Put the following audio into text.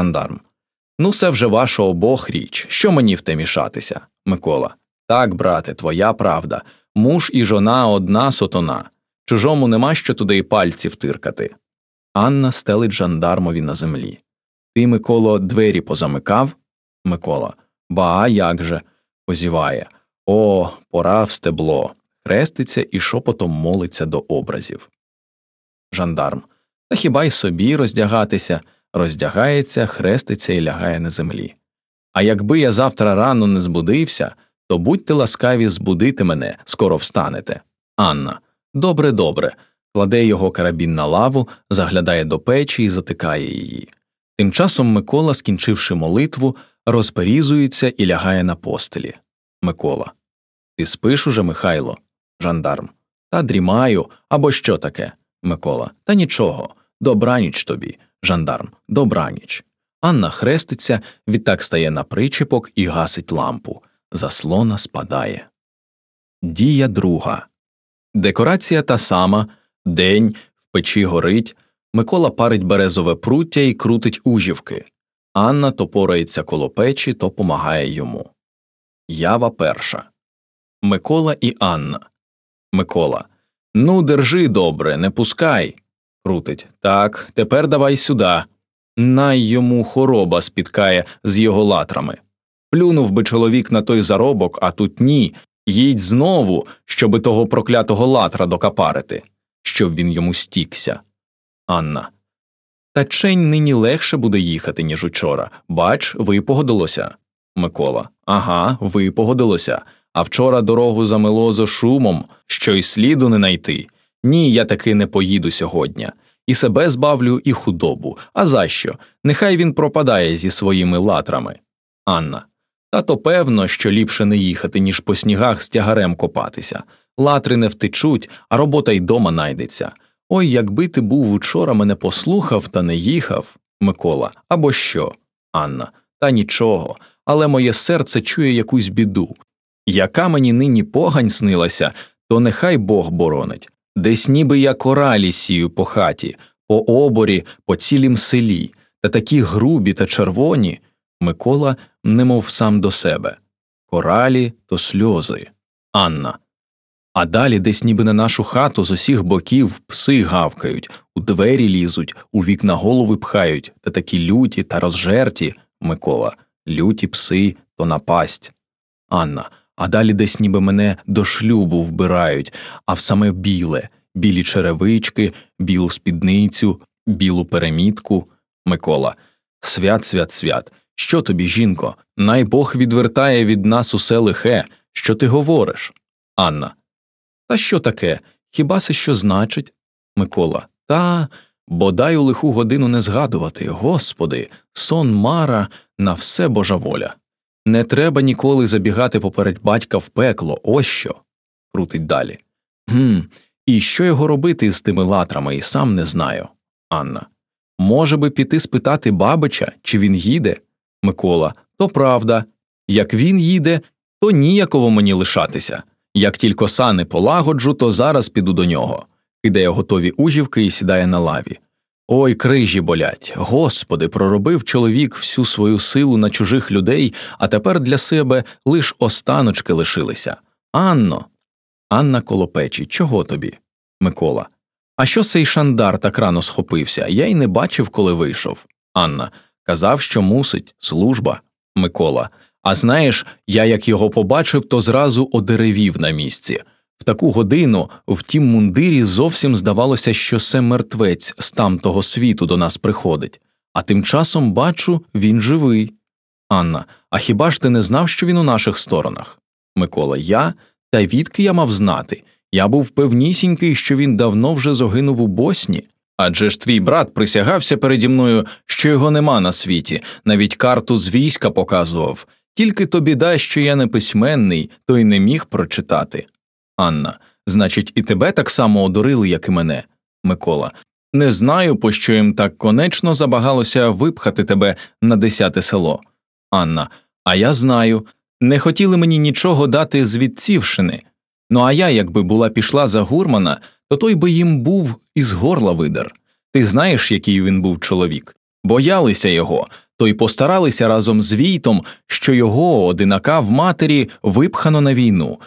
Жандарм. Ну, це вже ваша обох річ. Що мені в те мішатися? Микола. Так, брате, твоя правда. Муж і жона одна сотона. Чужому нема що туди й пальці втиркати. Анна стелить жандармові на землі. Ти, Миколо, двері позамикав? Микола. Ба, як же? позіває. О, пора в стебло. Хреститься і шепотом молиться до образів. Жандарм. Та хіба й собі роздягатися? Роздягається, хреститься і лягає на землі. А якби я завтра рано не збудився, то будьте ласкаві збудити мене, скоро встанете. Анна. Добре, добре. Кладе його карабін на лаву, заглядає до печі і затикає її. Тим часом Микола, скінчивши молитву, розперізується і лягає на постелі. Микола. Ти спиш уже, Михайло? Жандарм. Та дрімаю, або що таке? Микола. Та нічого. Добраніч тобі. Жандарм. Добраніч. Анна хреститься, відтак стає на причіпок і гасить лампу. Заслона спадає. Дія друга. Декорація та сама. День, в печі горить. Микола парить березове пруття і крутить ужівки. Анна то порається коло печі, то помагає йому. Ява перша. Микола і Анна. Микола. Ну, держи добре, не пускай. Крутить. Так, тепер давай сюди. Най йому хороба спіткає з його латрами. Плюнув би чоловік на той заробок, а тут ні. Їдь знову, щоби того проклятого латра докапарити, щоб він йому стікся. Анна. Та чень нині легше буде їхати, ніж учора. Бач, ви погодилося. Микола. Ага, ви погодилося. А вчора дорогу замело зо шумом, що й сліду не найти. Ні, я таки не поїду сьогодні. І себе збавлю, і худобу. А за що? Нехай він пропадає зі своїми латрами. Анна. Та то певно, що ліпше не їхати, ніж по снігах з тягарем копатися. Латри не втечуть, а робота й дома найдеться. Ой, якби ти був учора мене послухав та не їхав, Микола, або що? Анна. Та нічого, але моє серце чує якусь біду. Яка мені нині погань снилася, то нехай Бог боронить. Десь ніби я коралі сію по хаті, по оборі, по цілім селі, та такі грубі та червоні. Микола, немов сам до себе. Коралі то сльози. Анна. А далі десь ніби на нашу хату з усіх боків пси гавкають, у двері лізуть, у вікна голови пхають, та такі люті та розжерті. Микола. Люті пси то напасть. Анна. А далі десь ніби мене до шлюбу вбирають, а в саме біле, білі черевички, білу спідницю, білу перемітку. Микола. Свят, свят, свят. Що тобі, жінко? Най Бог відвертає від нас усе лихе. Що ти говориш? Анна. Та що таке? Хіба це що значить? Микола. Та бодай у лиху годину не згадувати. Господи, сон Мара на все Божа воля. Не треба ніколи забігати поперед батька в пекло, ось що. крутить далі. Гм, і що його робити з тими латрами, і сам не знаю. Анна. Може би піти спитати бабича, чи він їде? Микола. То правда. Як він їде, то ніяково мені лишатися. Як тільки сани полагоджу, то зараз піду до нього. Кидає готові ужівки і сідає на лаві. Ой, крижі болять. Господи, проробив чоловік всю свою силу на чужих людей, а тепер для себе лиш останочки лишилися. Анно. Анна коло печі, чого тобі? Микола. А що цей шандар так рано схопився? Я й не бачив, коли вийшов. Анна. Казав, що мусить, служба. Микола. А знаєш, я як його побачив, то зразу одеревів на місці. В таку годину в тім мундирі зовсім здавалося, що це мертвець з тамтого світу до нас приходить, а тим часом бачу, він живий. Анна, а хіба ж ти не знав, що він у наших сторонах? Микола, я? Та відки я мав знати? Я був певнісінький, що він давно вже загинув у Босні. Адже ж твій брат присягався переді мною, що його нема на світі, навіть карту з війська показував. Тільки то біда, що я не письменний, то й не міг прочитати. Анна. Значить, і тебе так само одурили, як і мене. Микола. Не знаю, по що їм так конечно забагалося випхати тебе на десяте село. Анна. А я знаю. Не хотіли мені нічого дати з відцівшини. Ну а я, якби була пішла за гурмана, то той би їм був із горла видер. Ти знаєш, який він був чоловік. Боялися його, то й постаралися разом з Війтом, що його одинака в матері випхано на війну,